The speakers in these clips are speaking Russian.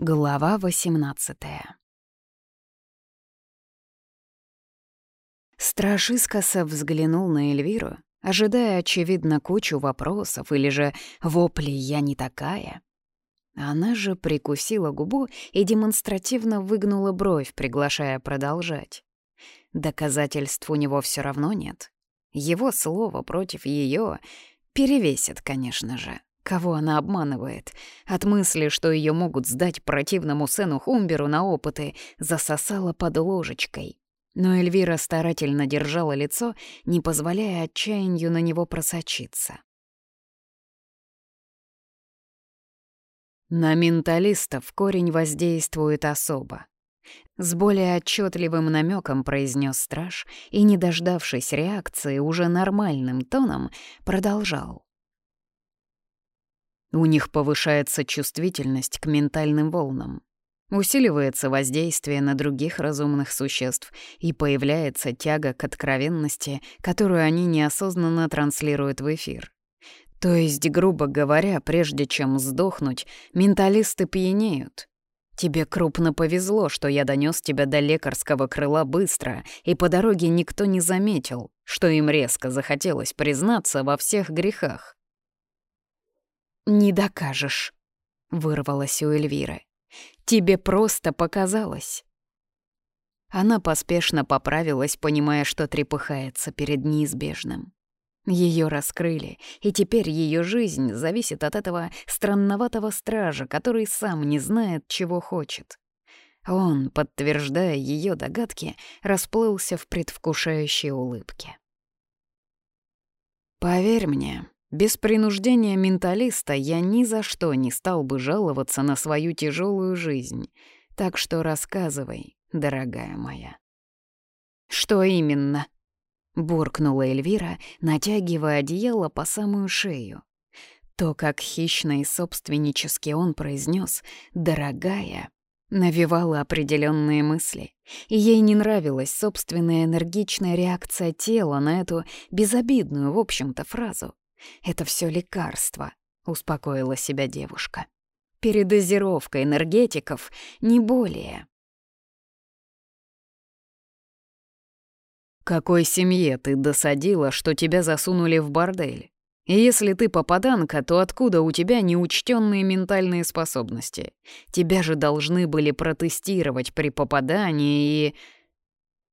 Глава 18 Страж искоса взглянул на Эльвиру, ожидая, очевидно, кучу вопросов или же «вопли я не такая». Она же прикусила губу и демонстративно выгнула бровь, приглашая продолжать. Доказательств у него все равно нет. Его слово против ее перевесит, конечно же. Кого она обманывает? От мысли, что ее могут сдать противному Сену Хумберу на опыты, засосала под ложечкой. Но Эльвира старательно держала лицо, не позволяя отчаянию на него просочиться. На менталистов корень воздействует особо. С более отчетливым намеком произнес страж и, не дождавшись реакции, уже нормальным тоном продолжал. У них повышается чувствительность к ментальным волнам. Усиливается воздействие на других разумных существ и появляется тяга к откровенности, которую они неосознанно транслируют в эфир. То есть, грубо говоря, прежде чем сдохнуть, менталисты пьянеют. Тебе крупно повезло, что я донес тебя до лекарского крыла быстро, и по дороге никто не заметил, что им резко захотелось признаться во всех грехах. «Не докажешь», — вырвалась у Эльвиры. «Тебе просто показалось». Она поспешно поправилась, понимая, что трепыхается перед неизбежным. Ее раскрыли, и теперь ее жизнь зависит от этого странноватого стража, который сам не знает, чего хочет. Он, подтверждая ее догадки, расплылся в предвкушающей улыбке. «Поверь мне, без принуждения менталиста я ни за что не стал бы жаловаться на свою тяжелую жизнь. Так что рассказывай, дорогая моя. Что именно? буркнула Эльвира, натягивая одеяло по самую шею. То, как хищно и собственнически он произнес «дорогая», навевало определенные мысли, и ей не нравилась собственная энергичная реакция тела на эту безобидную, в общем-то, фразу. Это все лекарство, успокоила себя девушка. Передозировка энергетиков не более. Какой семье ты досадила, что тебя засунули в бордель? И если ты попаданка, то откуда у тебя неучтенные ментальные способности? Тебя же должны были протестировать при попадании и...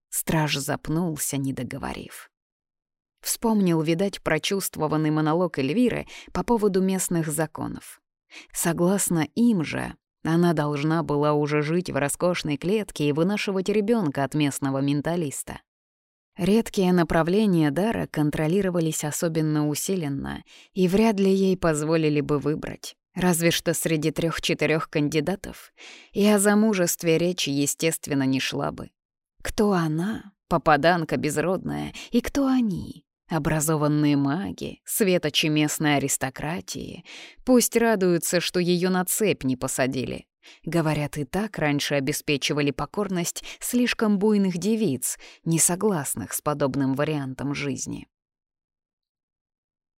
Страж запнулся, не договорив. Вспомнил, видать, прочувствованный монолог Эльвиры по поводу местных законов. Согласно им же, она должна была уже жить в роскошной клетке и вынашивать ребенка от местного менталиста. Редкие направления дара контролировались особенно усиленно, и вряд ли ей позволили бы выбрать. Разве что среди трех-четырех кандидатов. И о замужестве речи, естественно, не шла бы. Кто она, попаданка безродная, и кто они, Образованные маги, светочи местной аристократии, пусть радуются, что ее на цепь не посадили. Говорят, и так раньше обеспечивали покорность слишком буйных девиц, не согласных с подобным вариантом жизни.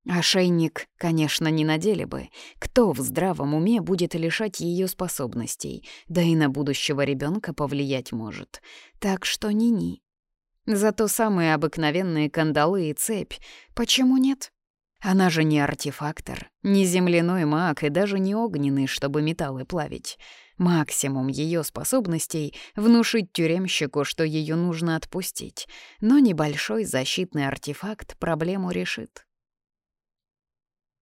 Ошейник, конечно, не надели бы. Кто в здравом уме будет лишать ее способностей, да и на будущего ребенка повлиять может. Так что ни-ни. Зато самые обыкновенные кандалы и цепь. Почему нет? Она же не артефактор, не земляной маг и даже не огненный, чтобы металлы плавить. Максимум ее способностей — внушить тюремщику, что ее нужно отпустить. Но небольшой защитный артефакт проблему решит.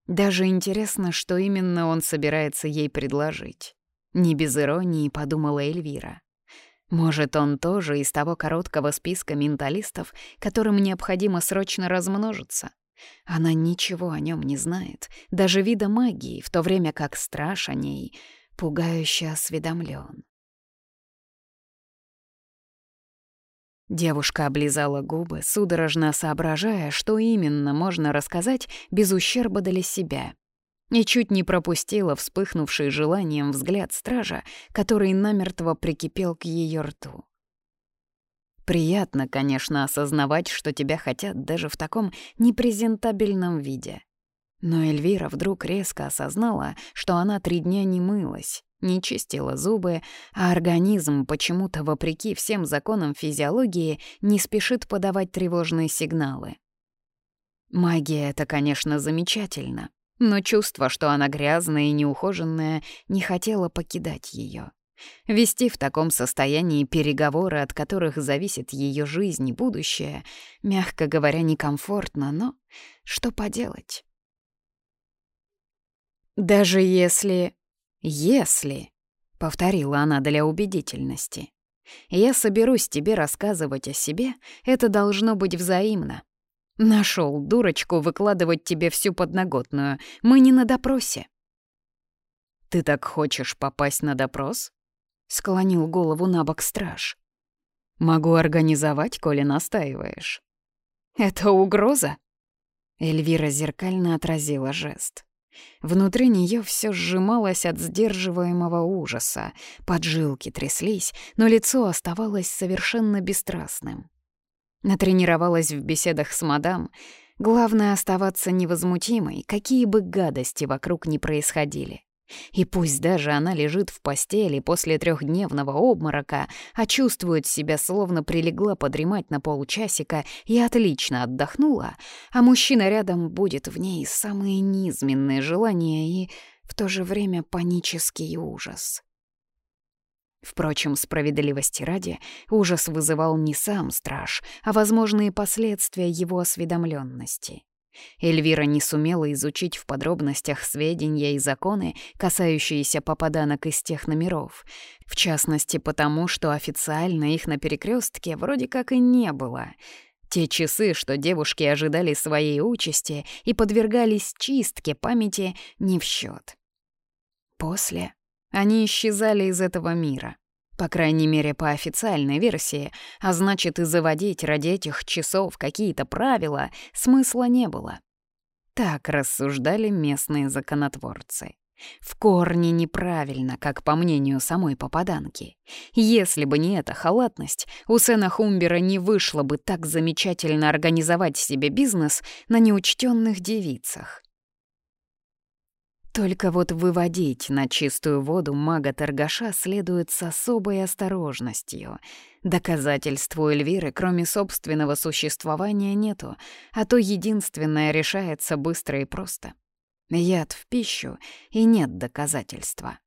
Даже интересно, что именно он собирается ей предложить. Не без иронии подумала Эльвира. Может, он тоже из того короткого списка менталистов, которым необходимо срочно размножиться? Она ничего о нем не знает, даже вида магии, в то время как страж о ней пугающе осведомлен. Девушка облизала губы, судорожно соображая, что именно можно рассказать без ущерба для себя и чуть не пропустила вспыхнувший желанием взгляд стража, который намертво прикипел к ее рту. Приятно, конечно, осознавать, что тебя хотят даже в таком непрезентабельном виде. Но Эльвира вдруг резко осознала, что она три дня не мылась, не чистила зубы, а организм почему-то, вопреки всем законам физиологии, не спешит подавать тревожные сигналы. Магия — это, конечно, замечательно, но чувство, что она грязная и неухоженная, не хотело покидать ее. Вести в таком состоянии переговоры, от которых зависит ее жизнь и будущее, мягко говоря, некомфортно, но что поделать? «Даже если... если...» — повторила она для убедительности. «Я соберусь тебе рассказывать о себе, это должно быть взаимно. Нашел дурочку выкладывать тебе всю подноготную. Мы не на допросе». «Ты так хочешь попасть на допрос?» — склонил голову на бок страж. «Могу организовать, коли настаиваешь». «Это угроза?» Эльвира зеркально отразила жест. Внутри нее все сжималось от сдерживаемого ужаса, поджилки тряслись, но лицо оставалось совершенно бесстрастным. Натренировалась в беседах с мадам. Главное — оставаться невозмутимой, какие бы гадости вокруг ни происходили. И пусть даже она лежит в постели после трехдневного обморока, а чувствует себя, словно прилегла подремать на полчасика и отлично отдохнула, а мужчина рядом будет в ней самые низменные желания и в то же время панический ужас. Впрочем, справедливости ради, ужас вызывал не сам страж, а возможные последствия его осведомленности. Эльвира не сумела изучить в подробностях сведения и законы, касающиеся попаданок из тех номеров. В частности, потому, что официально их на перекрестке вроде как и не было. Те часы, что девушки ожидали своей участи и подвергались чистке памяти, не в счет. После они исчезали из этого мира. По крайней мере, по официальной версии, а значит, и заводить ради этих часов какие-то правила смысла не было. Так рассуждали местные законотворцы. В корне неправильно, как по мнению самой попаданки. Если бы не эта халатность, у Сена Хумбера не вышло бы так замечательно организовать себе бизнес на неучтенных девицах. Только вот выводить на чистую воду мага-торгаша следует с особой осторожностью. Доказательств у Эльвиры, кроме собственного существования, нету, а то единственное решается быстро и просто. Яд в пищу, и нет доказательства.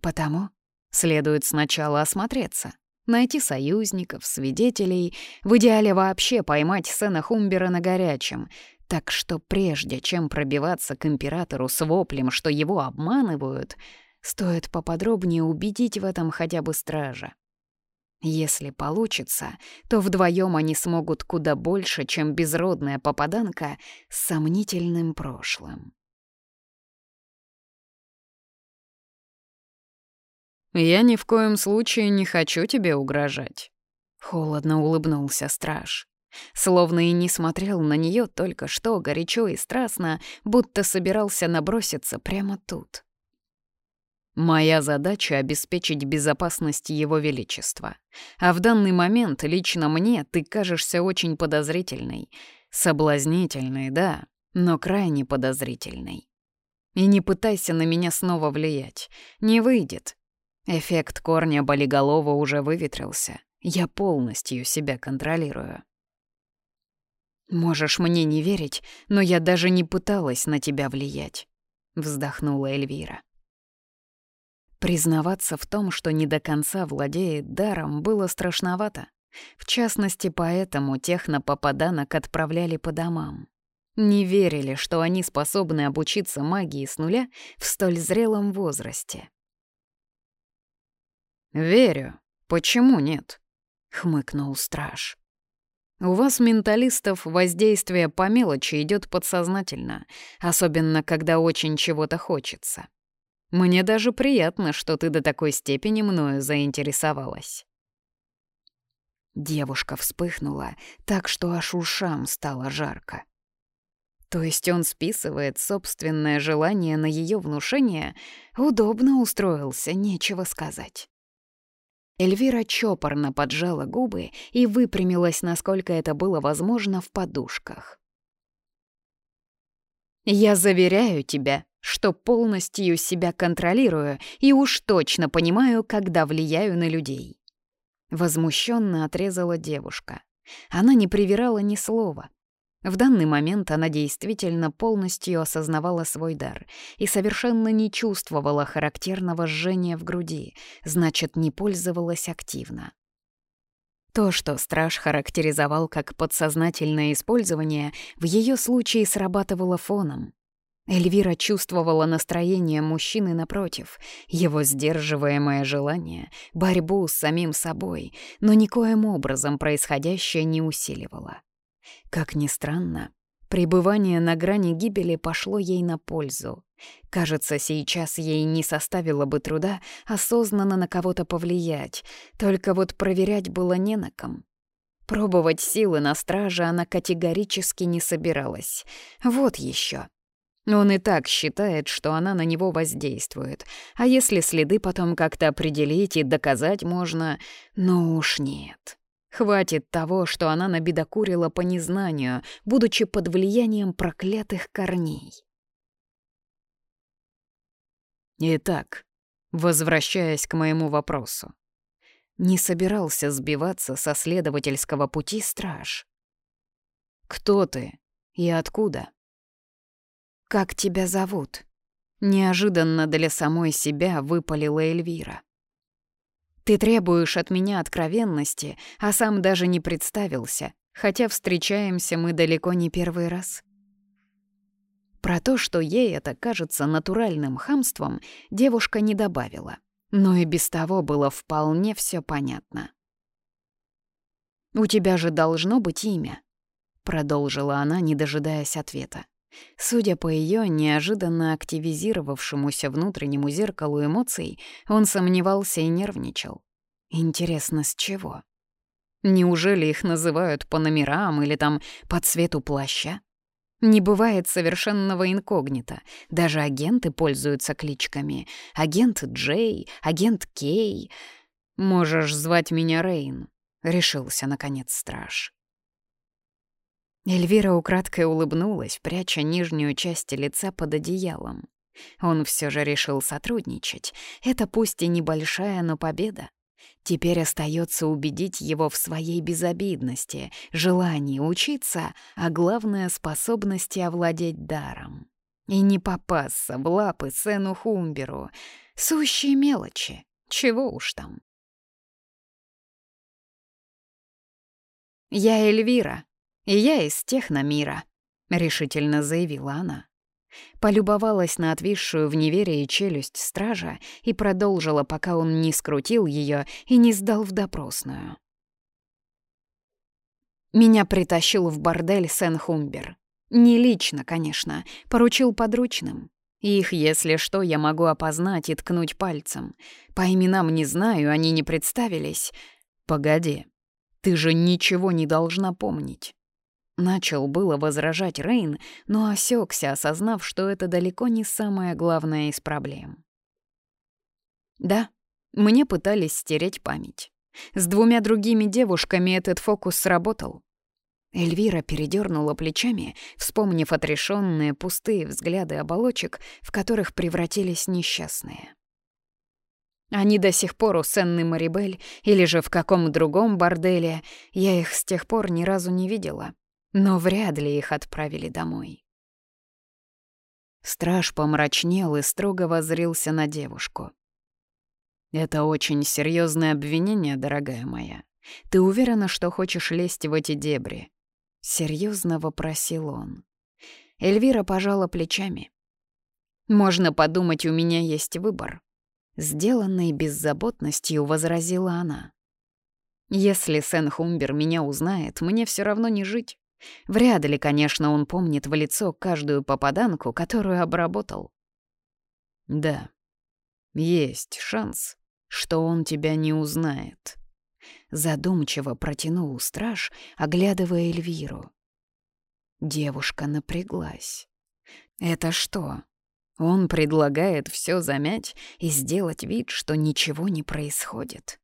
Потому следует сначала осмотреться, найти союзников, свидетелей, в идеале вообще поймать Сена Хумбера на горячем — так что прежде чем пробиваться к императору с воплем, что его обманывают, стоит поподробнее убедить в этом хотя бы стража. Если получится, то вдвоем они смогут куда больше, чем безродная попаданка с сомнительным прошлым. «Я ни в коем случае не хочу тебе угрожать», — холодно улыбнулся страж. Словно и не смотрел на нее только что горячо и страстно, будто собирался наброситься прямо тут. Моя задача — обеспечить безопасность Его Величества. А в данный момент лично мне ты кажешься очень подозрительной. Соблазнительной, да, но крайне подозрительной. И не пытайся на меня снова влиять. Не выйдет. Эффект корня болиголова уже выветрился. Я полностью себя контролирую. «Можешь мне не верить, но я даже не пыталась на тебя влиять», — вздохнула Эльвира. Признаваться в том, что не до конца владеет даром, было страшновато. В частности, поэтому технопопаданок отправляли по домам. Не верили, что они способны обучиться магии с нуля в столь зрелом возрасте. «Верю. Почему нет?» — хмыкнул страж. У вас, менталистов, воздействие по мелочи идет подсознательно, особенно когда очень чего-то хочется. Мне даже приятно, что ты до такой степени мною заинтересовалась. Девушка вспыхнула так, что аж ушам стало жарко. То есть он списывает собственное желание на ее внушение, удобно устроился, нечего сказать. Эльвира чопорно поджала губы и выпрямилась, насколько это было возможно, в подушках. Я заверяю тебя, что полностью себя контролирую и уж точно понимаю, когда влияю на людей. Возмущенно отрезала девушка. Она не привирала ни слова. В данный момент она действительно полностью осознавала свой дар и совершенно не чувствовала характерного жжения в груди, значит, не пользовалась активно. То, что страж характеризовал как подсознательное использование, в ее случае срабатывало фоном. Эльвира чувствовала настроение мужчины напротив, его сдерживаемое желание, борьбу с самим собой, но никоим образом происходящее не усиливало. Как ни странно, пребывание на грани гибели пошло ей на пользу. Кажется, сейчас ей не составило бы труда осознанно на кого-то повлиять, только вот проверять было не на ком. Пробовать силы на страже она категорически не собиралась. Вот еще. Он и так считает, что она на него воздействует. А если следы потом как-то определить и доказать можно, ну уж нет. Хватит того, что она набедокурила по незнанию, будучи под влиянием проклятых корней. Итак, возвращаясь к моему вопросу. Не собирался сбиваться со следовательского пути страж. «Кто ты и откуда?» «Как тебя зовут?» Неожиданно для самой себя выпалила Эльвира. Ты требуешь от меня откровенности, а сам даже не представился, хотя встречаемся мы далеко не первый раз. Про то, что ей это кажется натуральным хамством, девушка не добавила. Но и без того было вполне все понятно. «У тебя же должно быть имя», — продолжила она, не дожидаясь ответа. Судя по ее неожиданно активизировавшемуся внутреннему зеркалу эмоций, он сомневался и нервничал. Интересно, с чего? Неужели их называют по номерам или там по цвету плаща? Не бывает совершенного инкогнито. Даже агенты пользуются кличками. Агент Джей, агент Кей. «Можешь звать меня Рейн», — решился, наконец, страж. Эльвира украдкой улыбнулась, пряча нижнюю часть лица под одеялом. Он все же решил сотрудничать. Это пусть и небольшая, но победа. Теперь остается убедить его в своей безобидности, желании учиться, а главное — способности овладеть даром. И не попасться в лапы Сену Хумберу. Сущие мелочи. Чего уж там. «Я Эльвира», и я из техномира», — решительно заявила она. Полюбовалась на отвисшую в неверии челюсть стража и продолжила, пока он не скрутил ее и не сдал в допросную. Меня притащил в бордель Сен-Хумбер. Не лично, конечно, поручил подручным. Их, если что, я могу опознать и ткнуть пальцем. По именам не знаю, они не представились. Погоди, ты же ничего не должна помнить. Начал было возражать Рейн, но осекся, осознав, что это далеко не самое главное из проблем. Да, мне пытались стереть память. С двумя другими девушками этот фокус сработал. Эльвира передернула плечами, вспомнив отрешенные пустые взгляды оболочек, в которых превратились несчастные. Они до сих пор у Сенны Марибель или же в каком другом борделе, я их с тех пор ни разу не видела но вряд ли их отправили домой. Страж помрачнел и строго воззрился на девушку. «Это очень серьезное обвинение, дорогая моя. Ты уверена, что хочешь лезть в эти дебри?» Серьезно вопросил он. Эльвира пожала плечами. «Можно подумать, у меня есть выбор». Сделанной беззаботностью возразила она. «Если Сен Хумбер меня узнает, мне все равно не жить. Вряд ли, конечно, он помнит в лицо каждую попаданку, которую обработал. Да, есть шанс, что он тебя не узнает. Задумчиво протянул страж, оглядывая Эльвиру. Девушка напряглась. Это что? Он предлагает все замять и сделать вид, что ничего не происходит.